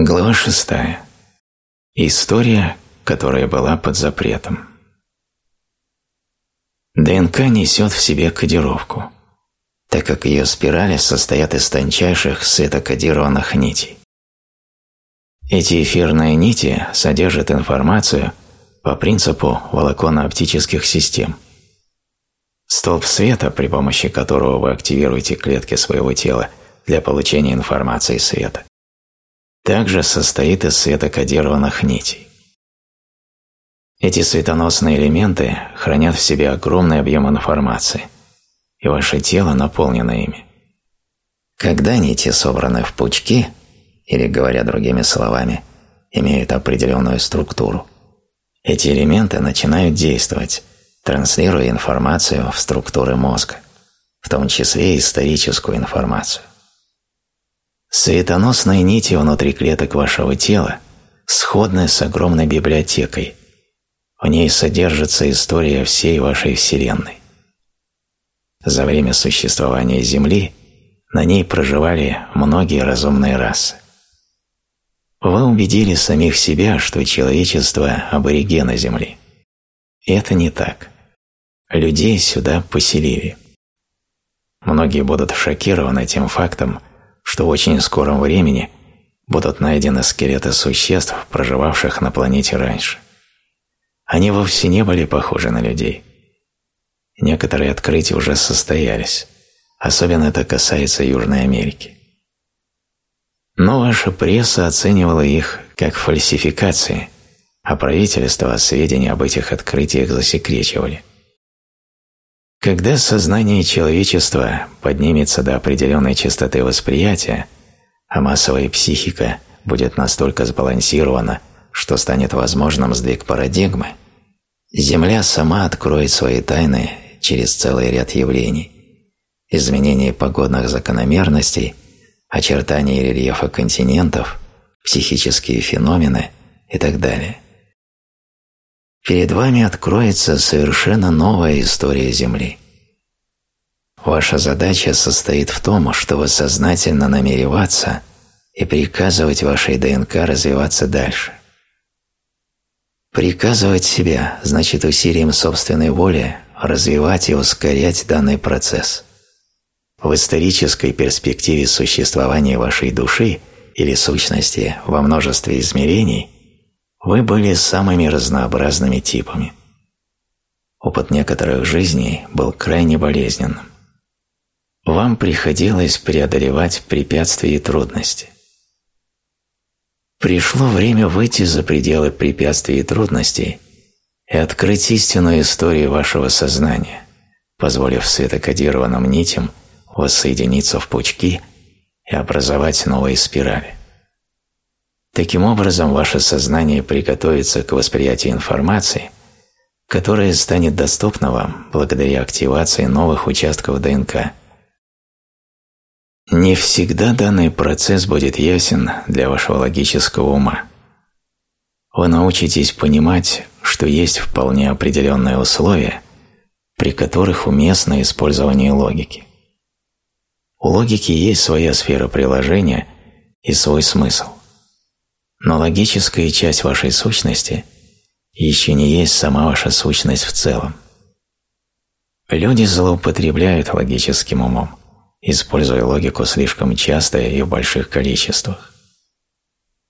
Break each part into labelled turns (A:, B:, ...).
A: Глава шестая. История, которая была под запретом. ДНК несет в себе кодировку, так как ее спирали состоят из тончайших светокодированных нитей. Эти эфирные нити содержат информацию по принципу волоконно-оптических систем. Столб света, при помощи которого вы активируете клетки своего тела для получения информации света, также состоит из светокодированных нитей. Эти светоносные элементы хранят в себе огромный объем информации, и ваше тело наполнено ими. Когда нити собраны в пучки, или, говоря другими словами, имеют определенную структуру, эти элементы начинают действовать, транслируя информацию в структуры мозга, в том числе историческую информацию. Светоносные нити внутри клеток вашего тела сходны с огромной библиотекой. В ней содержится история всей вашей Вселенной. За время существования Земли на ней проживали многие разумные расы. Вы убедили самих себя, что человечество – аборигены Земли. Это не так. Людей сюда поселили. Многие будут шокированы тем фактом, что в очень скором времени будут найдены скелеты существ, проживавших на планете раньше. Они вовсе не были похожи на людей. Некоторые открытия уже состоялись, особенно это касается Южной Америки. Но ваша пресса оценивала их как фальсификации, а правительство сведения об этих открытиях засекречивали. Когда сознание человечества поднимется до определенной частоты восприятия, а массовая психика будет настолько сбалансирована, что станет возможным сдвиг парадигмы, Земля сама откроет свои тайны через целый ряд явлений, изменение погодных закономерностей, очертания рельефа континентов, психические феномены и так далее – перед вами откроется совершенно новая история Земли. Ваша задача состоит в том, чтобы сознательно намереваться и приказывать вашей ДНК развиваться дальше. Приказывать себя значит усилием собственной воли развивать и ускорять данный процесс. В исторической перспективе существования вашей души или сущности во множестве измерений – вы были самыми разнообразными типами. Опыт некоторых жизней был крайне болезненным. Вам приходилось преодолевать препятствия и трудности. Пришло время выйти за пределы препятствий и трудностей и открыть истинную историю вашего сознания, позволив светокодированным нитям воссоединиться в пучки и образовать новые спирали. Таким образом, ваше сознание приготовится к восприятию информации, которая станет доступна вам благодаря активации новых участков ДНК. Не всегда данный процесс будет ясен для вашего логического ума. Вы научитесь понимать, что есть вполне определенные условия, при которых уместно использование логики. У логики есть своя сфера приложения и свой смысл. Но логическая часть вашей сущности еще не есть сама ваша сущность в целом. Люди злоупотребляют логическим умом, используя логику слишком часто и в больших количествах.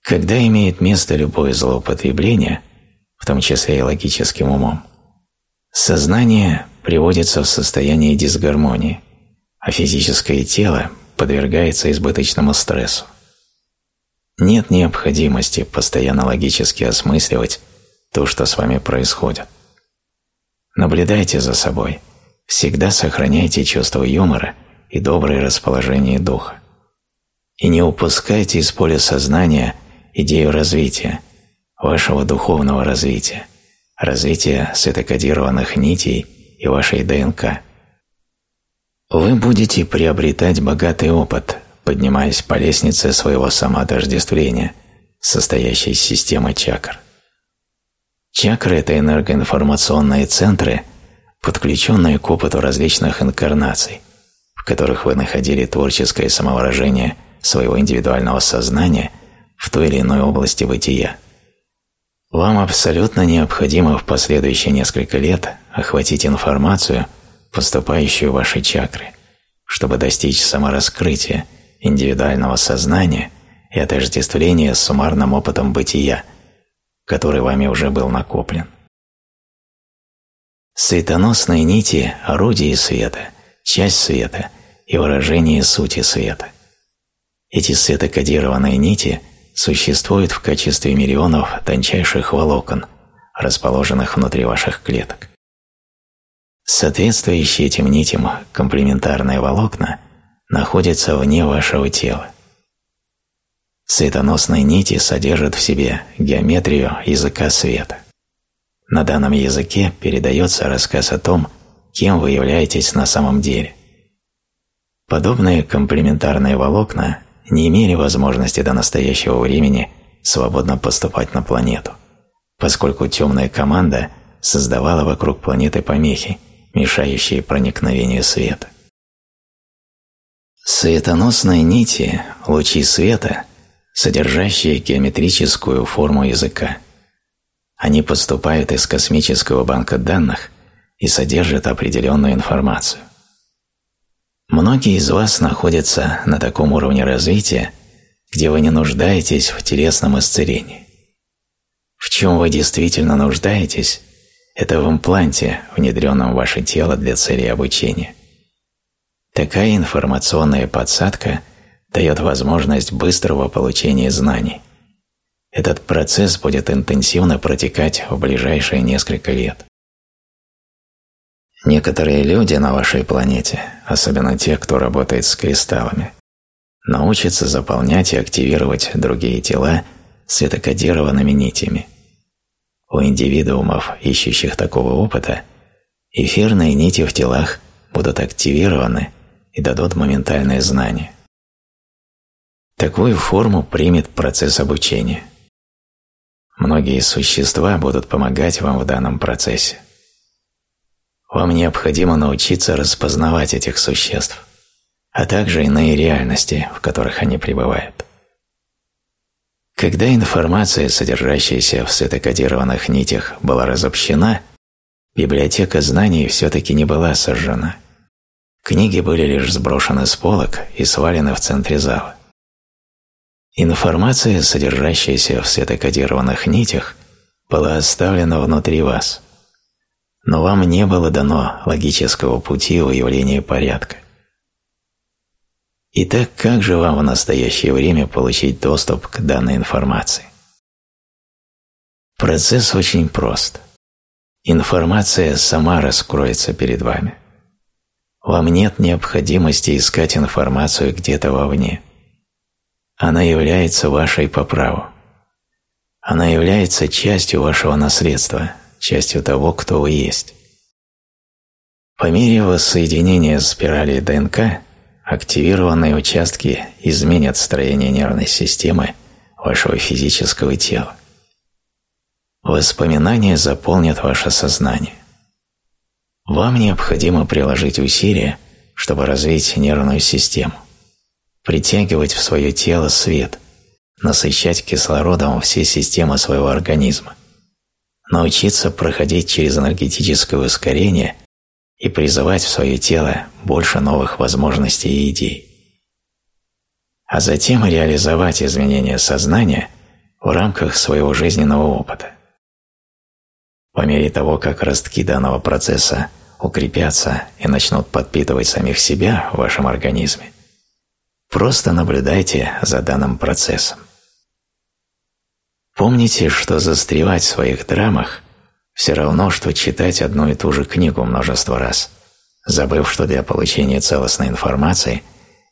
A: Когда имеет место любое злоупотребление, в том числе и логическим умом, сознание приводится в состояние дисгармонии, а физическое тело подвергается избыточному стрессу. Нет необходимости постоянно логически осмысливать то, что с вами происходит. Наблюдайте за собой, всегда сохраняйте чувство юмора и доброе расположение духа. И не упускайте из поля сознания идею развития, вашего духовного развития, развития светокодированных нитей и вашей ДНК. Вы будете приобретать богатый опыт – поднимаясь по лестнице своего самоотождествления, состоящей из системы чакр. Чакры – это энергоинформационные центры, подключенные к опыту различных инкарнаций, в которых вы находили творческое самовыражение своего индивидуального сознания в той или иной области бытия. Вам абсолютно необходимо в последующие несколько лет охватить информацию, поступающую в ваши чакры, чтобы достичь самораскрытия, индивидуального сознания и отождествления с суммарным опытом бытия, который вами уже был накоплен. Светоносные нити – орудие света, часть света и выражение сути света. Эти светокодированные нити существуют в качестве миллионов тончайших волокон, расположенных внутри ваших клеток. Соответствующие этим нитям комплементарные волокна находятся вне вашего тела. Светоносные нити содержат в себе геометрию языка света. На данном языке передается рассказ о том, кем вы являетесь на самом деле. Подобные комплементарные волокна не имели возможности до настоящего времени свободно поступать на планету, поскольку темная команда создавала вокруг планеты помехи, мешающие проникновению света. Светоносные нити – лучи света, содержащие геометрическую форму языка – они поступают из космического банка данных и содержат определенную информацию. Многие из вас находятся на таком уровне развития, где вы не нуждаетесь в телесном исцелении. В чем вы действительно нуждаетесь, это в импланте, внедренном в ваше тело для цели обучения. Такая информационная подсадка дает возможность быстрого получения знаний. Этот процесс будет интенсивно протекать в ближайшие несколько лет. Некоторые люди на вашей планете, особенно те, кто работает с кристаллами, научатся заполнять и активировать другие тела светокодированными нитями. У индивидуумов, ищущих такого опыта, эфирные нити в телах будут активированы и дадут моментальное знание. Такую форму примет процесс обучения – Многие существа будут помогать вам в данном процессе. Вам необходимо научиться распознавать этих существ, а также иные реальности, в которых они пребывают. Когда информация, содержащаяся в светокодированных нитях, была разобщена, библиотека знаний все-таки не была сожжена. Книги были лишь сброшены с полок и свалены в центре зала. Информация, содержащаяся в светокодированных нитях, была оставлена внутри вас, но вам не было дано логического пути выявления порядка. Итак, как же вам в настоящее время получить доступ к данной информации? Процесс очень прост. Информация сама раскроется перед вами. Вам нет необходимости искать информацию где-то вовне. Она является вашей по праву. Она является частью вашего наследства, частью того, кто вы есть. По мере воссоединения спирали ДНК, активированные участки изменят строение нервной системы вашего физического тела. Воспоминания заполнят ваше сознание. Вам необходимо приложить усилия, чтобы развить нервную систему притягивать в свое тело свет, насыщать кислородом все системы своего организма, научиться проходить через энергетическое ускорение и призывать в свое тело больше новых возможностей и идей. А затем реализовать изменения сознания в рамках своего жизненного опыта. По мере того, как ростки данного процесса укрепятся и начнут подпитывать самих себя в вашем организме, Просто наблюдайте за данным процессом. Помните, что застревать в своих драмах все равно, что читать одну и ту же книгу множество раз, забыв, что для получения целостной информации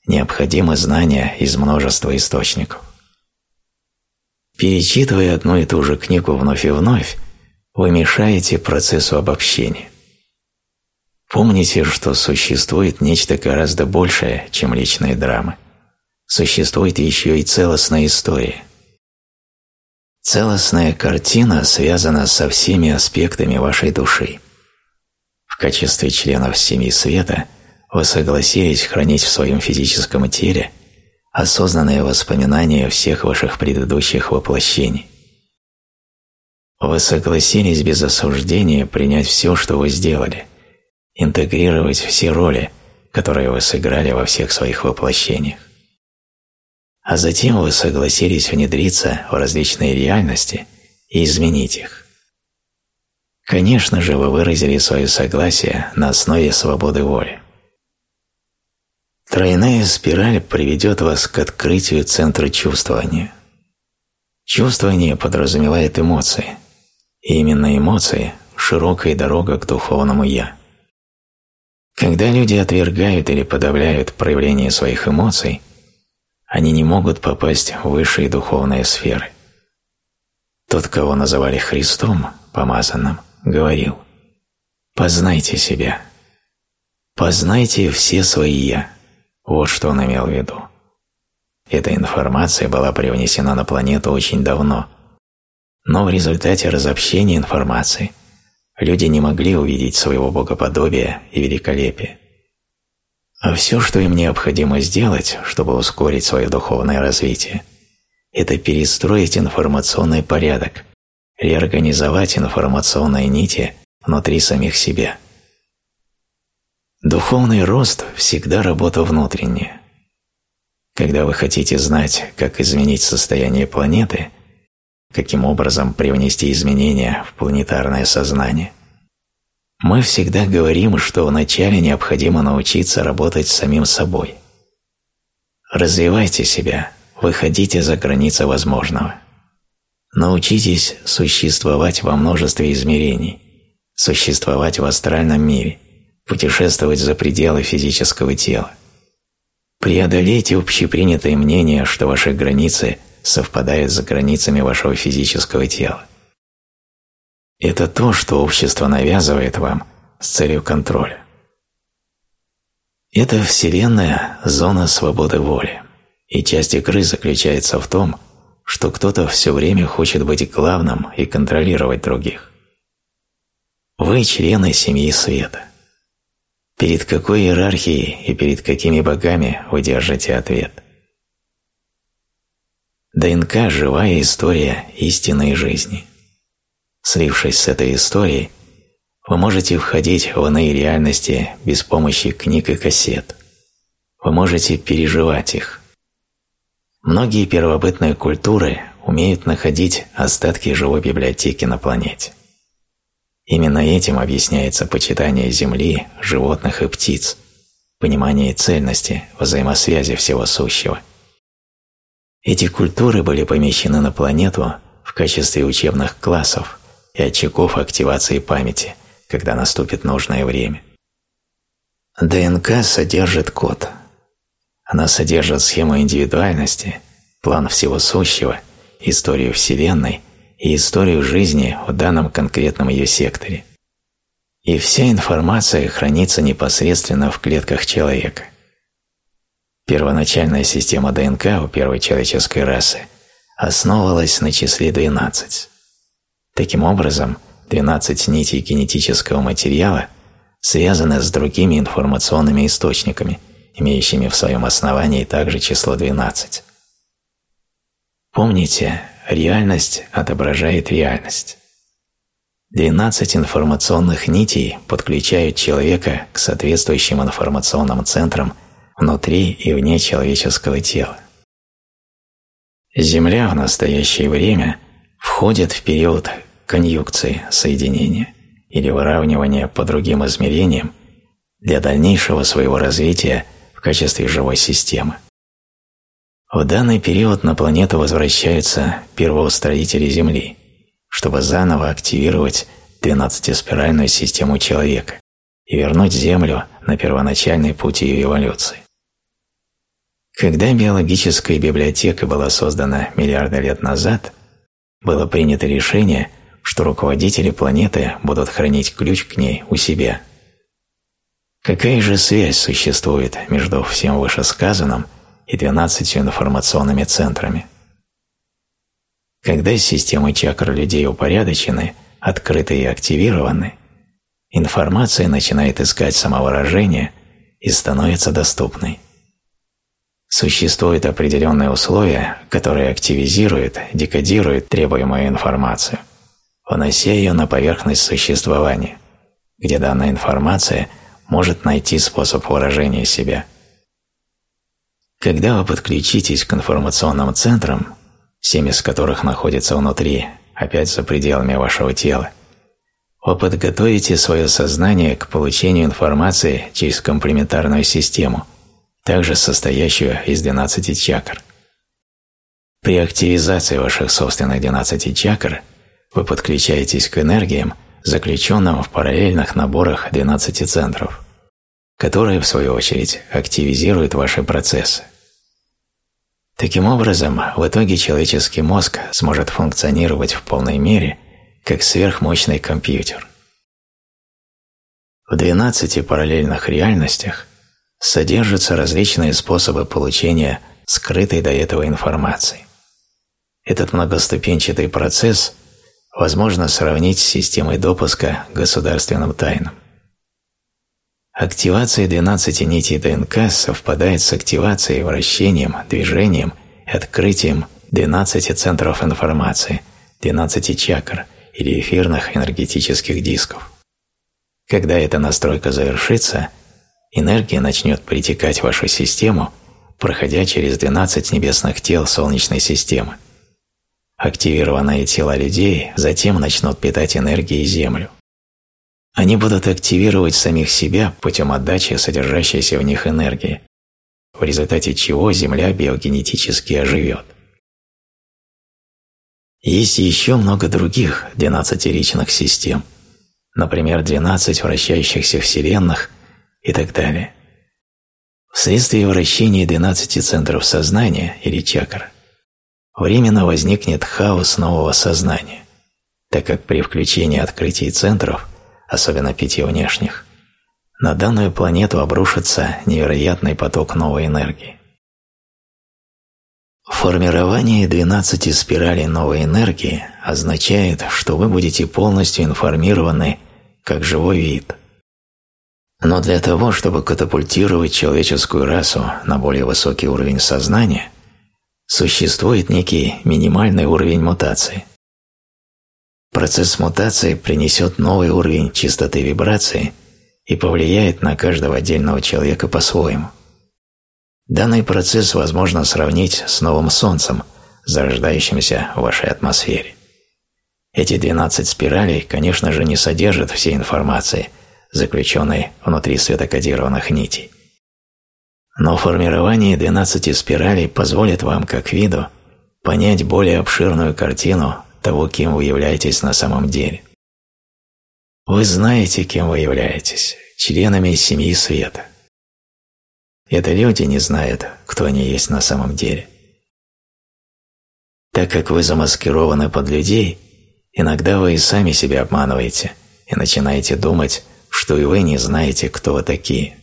A: необходимы знания из множества источников. Перечитывая одну и ту же книгу вновь и вновь, вы мешаете процессу обобщения. Помните, что существует нечто гораздо большее, чем личные драмы существует еще и целостная история. Целостная картина связана со всеми аспектами вашей души. В качестве членов Семьи Света вы согласились хранить в своем физическом теле осознанное воспоминание всех ваших предыдущих воплощений. Вы согласились без осуждения принять все, что вы сделали, интегрировать все роли, которые вы сыграли во всех своих воплощениях. А затем вы согласились внедриться в различные реальности и изменить их. Конечно же, вы выразили свое согласие на основе свободы воли. Тройная спираль приведет вас к открытию центра чувствования. Чувствование подразумевает эмоции, и именно эмоции – широкая дорога к духовному «я». Когда люди отвергают или подавляют проявление своих эмоций, они не могут попасть в высшие духовные сферы. Тот, кого называли Христом, помазанным, говорил «Познайте себя, познайте все свои «я». Вот что он имел в виду. Эта информация была привнесена на планету очень давно, но в результате разобщения информации люди не могли увидеть своего богоподобия и великолепия. А все, что им необходимо сделать, чтобы ускорить свое духовное развитие, это перестроить информационный порядок, реорганизовать информационные нити внутри самих себя. Духовный рост всегда работа внутренняя. Когда вы хотите знать, как изменить состояние планеты, каким образом привнести изменения в планетарное сознание, мы всегда говорим, что вначале необходимо научиться работать с самим собой. Развивайте себя, выходите за границы возможного. Научитесь существовать во множестве измерений, существовать в астральном мире, путешествовать за пределы физического тела. Преодолейте общепринятое мнение, что ваши границы совпадают с границами вашего физического тела. Это то, что общество навязывает вам с целью контроля. Это Вселенная – зона свободы воли, и часть игры заключается в том, что кто-то все время хочет быть главным и контролировать других. Вы члены семьи света. Перед какой иерархией и перед какими богами вы держите ответ? ДНК – живая история истинной жизни. Слившись с этой историей, вы можете входить в иные реальности без помощи книг и кассет. Вы можете переживать их – Многие первобытные культуры умеют находить остатки живой библиотеки на планете. Именно этим объясняется почитание Земли, животных и птиц, понимание цельности, взаимосвязи всего сущего. Эти культуры были помещены на планету в качестве учебных классов и очагов активации памяти, когда наступит нужное время. ДНК содержит код – она содержит схему индивидуальности, план всего сущего, историю Вселенной и историю жизни в данном конкретном ее секторе. И вся информация хранится непосредственно в клетках человека. Первоначальная система ДНК у первой человеческой расы основывалась на числе 12. Таким образом, 12 нитей генетического материала связаны с другими информационными источниками – имеющими в своем основании также число 12. Помните, реальность отображает реальность. 12 информационных нитей подключают человека к соответствующим информационным центрам внутри и вне человеческого тела. Земля в настоящее время входит в период конъюнкции соединения или выравнивания по другим измерениям для дальнейшего своего развития качестве живой системы. В данный период на планету возвращаются первоустроители Земли, чтобы заново активировать двенадцатиспиральную систему человека и вернуть Землю на первоначальный путь ее эволюции. Когда биологическая библиотека была создана миллиарды лет назад, было принято решение, что руководители планеты будут хранить ключ к ней у себя – Какая же связь существует между всем вышесказанным и двенадцатью информационными центрами? Когда системы чакр людей упорядочены, открыты и активированы, информация начинает искать самовыражение и становится доступной. Существуют определенные условия, которые активизируют, декодируют требуемую информацию, вынося ее на поверхность существования, где данная информация может найти способ выражения себя. Когда вы подключитесь к информационным центрам, семь из которых находятся внутри, опять за пределами вашего тела, вы подготовите свое сознание к получению информации через комплементарную систему, также состоящую из 12 чакр. При активизации ваших собственных 12 чакр вы подключаетесь к энергиям, заключенным в параллельных наборах 12 центров, которые, в свою очередь, активизируют ваши процессы. Таким образом, в итоге человеческий мозг сможет функционировать в полной мере как сверхмощный компьютер. В 12 параллельных реальностях содержатся различные способы получения скрытой до этого информации. Этот многоступенчатый процесс возможно сравнить с системой допуска к государственным тайнам. Активация 12 нитей ДНК совпадает с активацией, вращением, движением и открытием 12 центров информации, 12 чакр или эфирных энергетических дисков. Когда эта настройка завершится, энергия начнет притекать в вашу систему, проходя через 12 небесных тел Солнечной системы. Активированные тела людей затем начнут питать энергией Землю. Они будут активировать самих себя путем отдачи содержащейся в них энергии, в результате чего Земля биогенетически оживет. Есть еще много других 12-ричных систем, например, 12 вращающихся вселенных и так далее. Вследствие вращения 12 центров сознания или чакр временно возникнет хаос нового сознания, так как при включении открытий центров – особенно пяти внешних, на данную планету обрушится невероятный поток новой энергии. Формирование 12 спиралей новой энергии означает, что вы будете полностью информированы как живой вид. Но для того, чтобы катапультировать человеческую расу на более высокий уровень сознания, существует некий минимальный уровень мутации – Процесс мутации принесет новый уровень чистоты вибрации и повлияет на каждого отдельного человека по-своему. Данный процесс возможно сравнить с новым Солнцем, зарождающимся в вашей атмосфере. Эти 12 спиралей, конечно же, не содержат всей информации, заключенной внутри светокодированных нитей. Но формирование 12 спиралей позволит вам, как виду, понять более обширную картину того, кем вы являетесь на самом деле. Вы знаете, кем вы являетесь, членами семьи света. Это люди не знают, кто они есть на самом деле. Так как вы замаскированы под людей, иногда вы и сами себя обманываете и начинаете думать, что и вы не знаете, кто вы такие.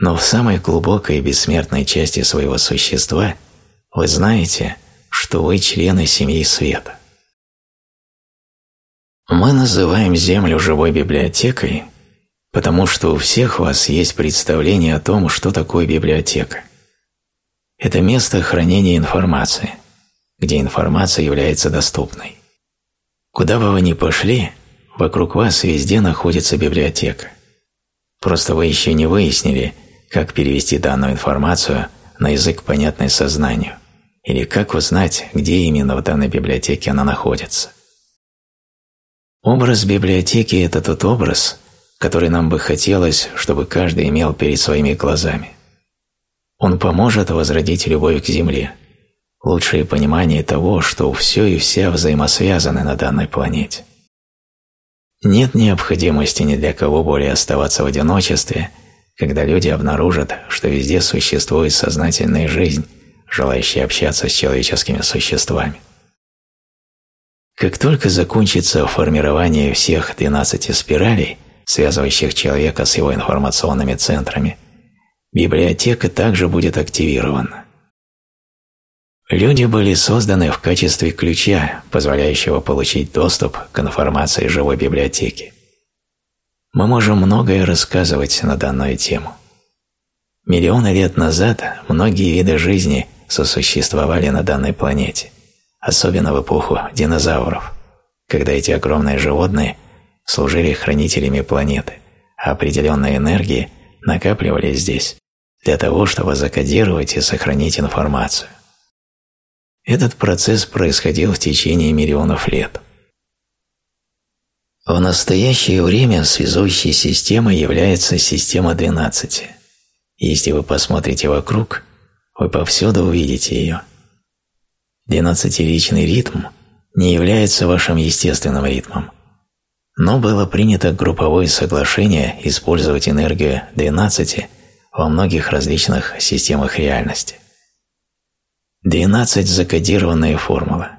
A: Но в самой глубокой и бессмертной части своего существа вы знаете, что вы члены семьи света. Мы называем Землю живой библиотекой, потому что у всех вас есть представление о том, что такое библиотека. Это место хранения информации, где информация является доступной. Куда бы вы ни пошли, вокруг вас везде находится библиотека. Просто вы еще не выяснили, как перевести данную информацию на язык, понятный сознанию, или как узнать, где именно в данной библиотеке она находится. Образ библиотеки – это тот образ, который нам бы хотелось, чтобы каждый имел перед своими глазами. Он поможет возродить любовь к Земле, лучшее понимание того, что все и вся взаимосвязаны на данной планете. Нет необходимости ни для кого более оставаться в одиночестве, когда люди обнаружат, что везде существует сознательная жизнь, желающая общаться с человеческими существами. Как только закончится формирование всех 12 спиралей, связывающих человека с его информационными центрами, библиотека также будет активирована. Люди были созданы в качестве ключа, позволяющего получить доступ к информации живой библиотеки. Мы можем многое рассказывать на данную тему. Миллионы лет назад многие виды жизни сосуществовали на данной планете, особенно в эпоху динозавров, когда эти огромные животные служили хранителями планеты, а определенные энергии накапливались здесь для того, чтобы закодировать и сохранить информацию. Этот процесс происходил в течение миллионов лет. В настоящее время связующей системой является система 12. Если вы посмотрите вокруг, вы повсюду увидите ее. Двенадцатиричный ритм не является вашим естественным ритмом, но было принято групповое соглашение использовать энергию 12 во многих различных системах реальности. 12 – закодированная формула.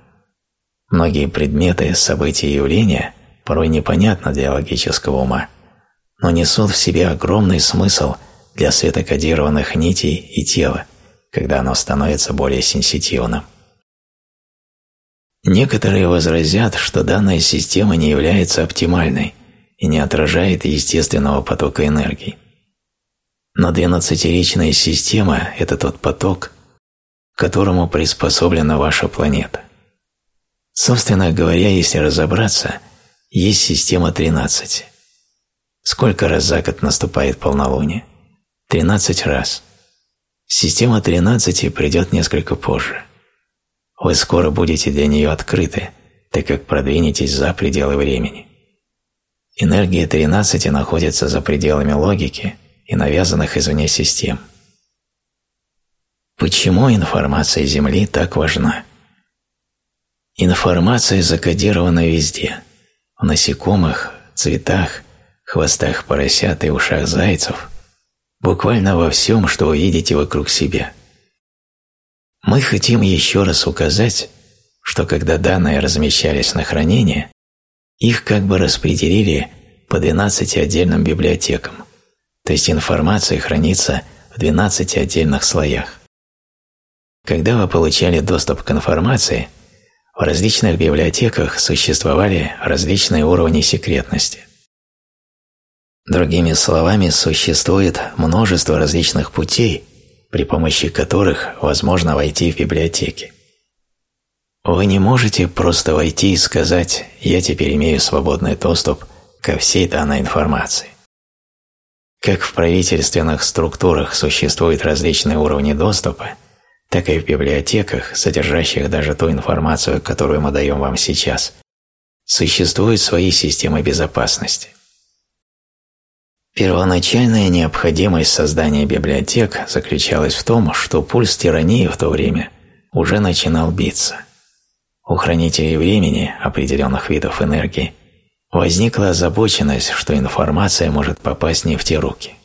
A: Многие предметы, события и явления порой непонятны для логического ума, но несут в себе огромный смысл – для светокодированных нитей и тела, когда оно становится более сенситивным. Некоторые возразят, что данная система не является оптимальной и не отражает естественного потока энергии. Но двенадцатиричная система – это тот поток, к которому приспособлена ваша планета. Собственно говоря, если разобраться, есть система 13. Сколько раз за год наступает полнолуние? 13 раз. Система 13 придет несколько позже. Вы скоро будете для нее открыты, так как продвинетесь за пределы времени. Энергия 13 находится за пределами логики и навязанных извне систем. Почему информация Земли так важна? Информация закодирована везде – в насекомых, цветах, хвостах поросят и ушах зайцев – буквально во всем, что вы видите вокруг себя. Мы хотим еще раз указать, что когда данные размещались на хранение, их как бы распределили по 12 отдельным библиотекам, то есть информация хранится в 12 отдельных слоях. Когда вы получали доступ к информации, в различных библиотеках существовали различные уровни секретности – Другими словами, существует множество различных путей, при помощи которых возможно войти в библиотеки. Вы не можете просто войти и сказать «я теперь имею свободный доступ ко всей данной информации». Как в правительственных структурах существуют различные уровни доступа, так и в библиотеках, содержащих даже ту информацию, которую мы даем вам сейчас, существуют свои системы безопасности – Первоначальная необходимость создания библиотек заключалась в том, что пульс тирании в то время уже начинал биться. У хранителей времени определенных видов энергии возникла озабоченность, что информация может попасть не в те руки.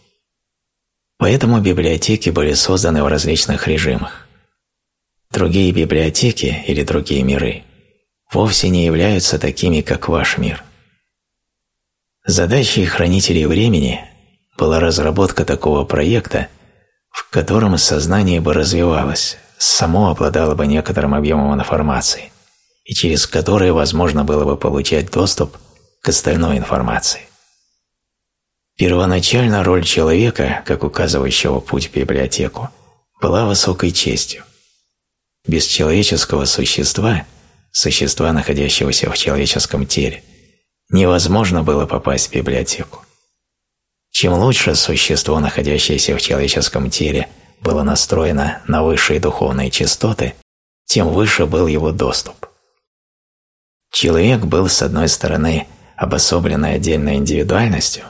A: Поэтому библиотеки были созданы в различных режимах. Другие библиотеки или другие миры вовсе не являются такими, как ваш мир. Задачей хранителей времени была разработка такого проекта, в котором сознание бы развивалось, само обладало бы некоторым объемом информации, и через который возможно было бы получать доступ к остальной информации. Первоначально роль человека, как указывающего путь в библиотеку, была высокой честью. Без человеческого существа, существа, находящегося в человеческом теле, невозможно было попасть в библиотеку. Чем лучше существо, находящееся в человеческом теле, было настроено на высшие духовные частоты, тем выше был его доступ. Человек был, с одной стороны, обособленной отдельной индивидуальностью,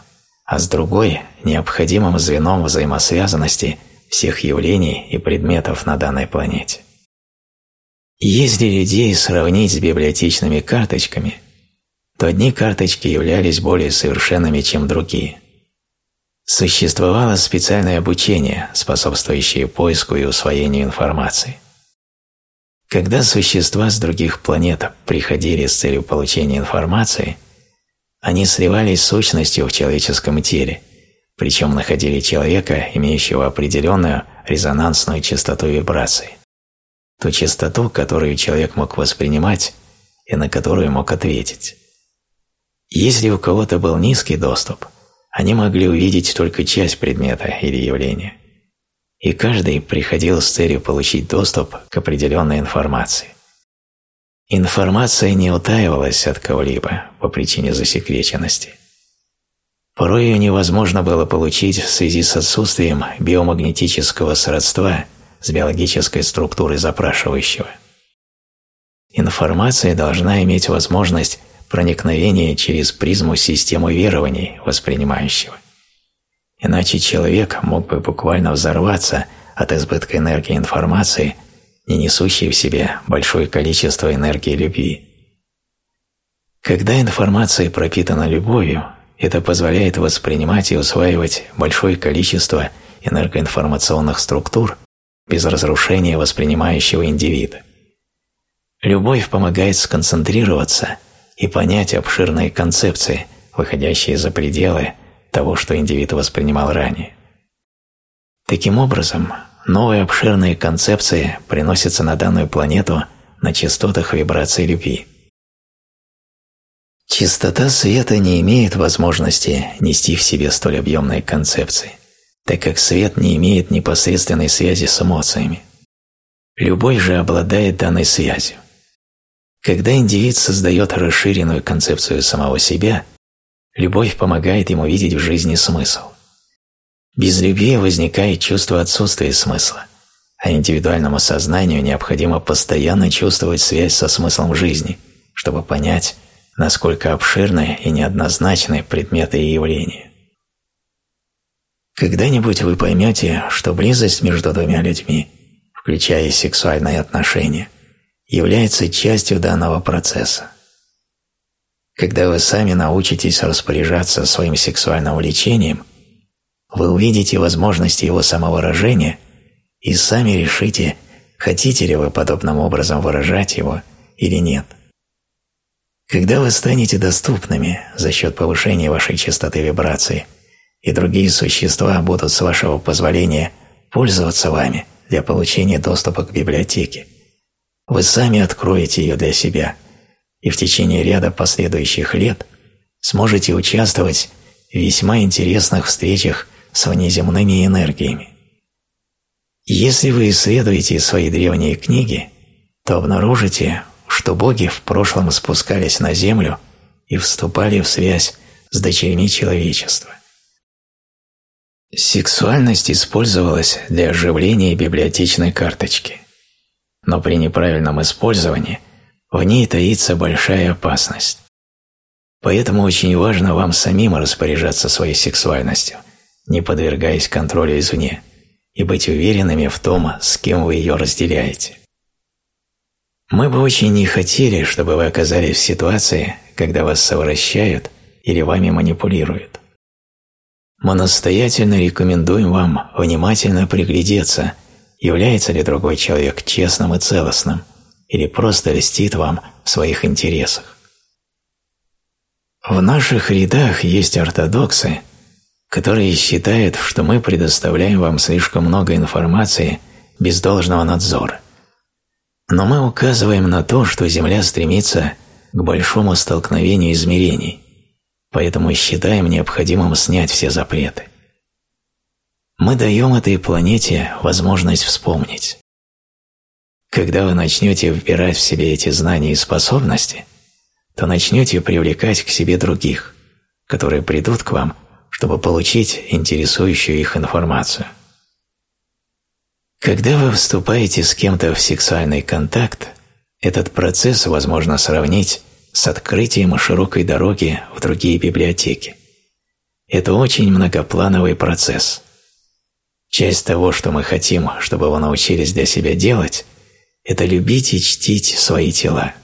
A: а с другой – необходимым звеном взаимосвязанности всех явлений и предметов на данной планете. Если людей сравнить с библиотечными карточками – то одни карточки являлись более совершенными, чем другие. Существовало специальное обучение, способствующее поиску и усвоению информации. Когда существа с других планет приходили с целью получения информации, они сливались сущностью в человеческом теле, причем находили человека, имеющего определенную резонансную частоту вибрации, ту частоту, которую человек мог воспринимать и на которую мог ответить. Если у кого-то был низкий доступ, они могли увидеть только часть предмета или явления, и каждый приходил с целью получить доступ к определенной информации. Информация не утаивалась от кого-либо по причине засекреченности. Порой ее невозможно было получить в связи с отсутствием биомагнетического сродства с биологической структурой запрашивающего. Информация должна иметь возможность проникновения через призму системы верований воспринимающего. Иначе человек мог бы буквально взорваться от избытка энергии информации, не несущей в себе большое количество энергии любви. Когда информация пропитана любовью, это позволяет воспринимать и усваивать большое количество энергоинформационных структур без разрушения воспринимающего индивида. Любовь помогает сконцентрироваться и понять обширные концепции, выходящие за пределы того, что индивид воспринимал ранее. Таким образом, новые обширные концепции приносятся на данную планету на частотах вибраций любви. Частота света не имеет возможности нести в себе столь объемные концепции, так как свет не имеет непосредственной связи с эмоциями. Любовь же обладает данной связью. Когда индивид создает расширенную концепцию самого себя, любовь помогает ему видеть в жизни смысл. Без любви возникает чувство отсутствия смысла, а индивидуальному сознанию необходимо постоянно чувствовать связь со смыслом жизни, чтобы понять, насколько обширны и неоднозначны предметы и явления. Когда-нибудь вы поймете, что близость между двумя людьми, включая сексуальные отношения – является частью данного процесса. Когда вы сами научитесь распоряжаться своим сексуальным влечением, вы увидите возможности его самовыражения и сами решите, хотите ли вы подобным образом выражать его или нет. Когда вы станете доступными за счет повышения вашей частоты вибрации, и другие существа будут с вашего позволения пользоваться вами для получения доступа к библиотеке, вы сами откроете ее для себя и в течение ряда последующих лет сможете участвовать в весьма интересных встречах с внеземными энергиями. Если вы исследуете свои древние книги, то обнаружите, что боги в прошлом спускались на землю и вступали в связь с дочерьми человечества. Сексуальность использовалась для оживления библиотечной карточки – но при неправильном использовании в ней таится большая опасность. Поэтому очень важно вам самим распоряжаться своей сексуальностью, не подвергаясь контролю извне, и быть уверенными в том, с кем вы ее разделяете. Мы бы очень не хотели, чтобы вы оказались в ситуации, когда вас совращают или вами манипулируют. Мы настоятельно рекомендуем вам внимательно приглядеться – является ли другой человек честным и целостным, или просто льстит вам в своих интересах. В наших рядах есть ортодоксы, которые считают, что мы предоставляем вам слишком много информации без должного надзора. Но мы указываем на то, что Земля стремится к большому столкновению измерений, поэтому считаем необходимым снять все запреты мы даем этой планете возможность вспомнить. Когда вы начнете вбирать в себе эти знания и способности, то начнете привлекать к себе других, которые придут к вам, чтобы получить интересующую их информацию. Когда вы вступаете с кем-то в сексуальный контакт, этот процесс возможно сравнить с открытием широкой дороги в другие библиотеки. Это очень многоплановый процесс – Часть того, что мы хотим, чтобы вы научились для себя делать, это любить и чтить свои тела.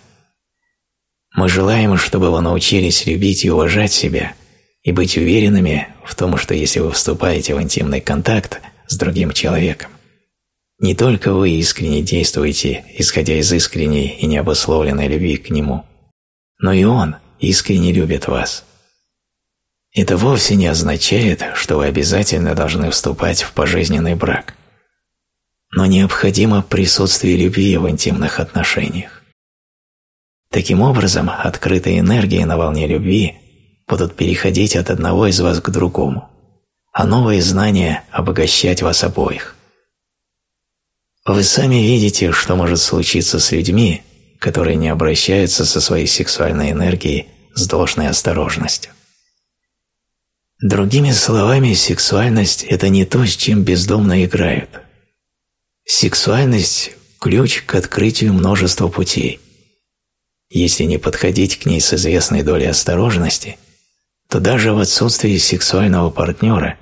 A: Мы желаем, чтобы вы научились любить и уважать себя и быть уверенными в том, что если вы вступаете в интимный контакт с другим человеком, не только вы искренне действуете, исходя из искренней и необусловленной любви к нему, но и он искренне любит вас. Это вовсе не означает, что вы обязательно должны вступать в пожизненный брак. Но необходимо присутствие любви в интимных отношениях. Таким образом, открытые энергии на волне любви будут переходить от одного из вас к другому, а новые знания обогащать вас обоих, Вы сами видите, что может случиться с людьми, которые не обращаются со своей сексуальной энергией с должной осторожностью. Другими словами, сексуальность – это не то, с чем бездумно играют. Сексуальность – ключ к открытию множества путей. Если не подходить к ней с известной долей осторожности, то даже в отсутствии сексуального партнера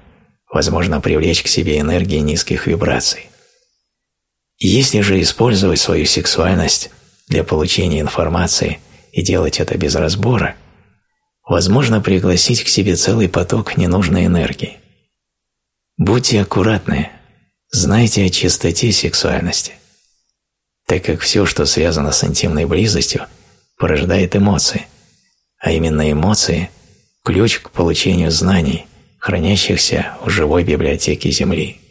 A: возможно привлечь к себе энергии низких вибраций. Если же использовать свою сексуальность для получения информации и делать это без разбора, возможно пригласить к себе целый поток ненужной энергии. Будьте аккуратны, знайте о чистоте сексуальности, так как все, что связано с интимной близостью, порождает эмоции, а именно эмоции – ключ к получению знаний, хранящихся в живой библиотеке Земли.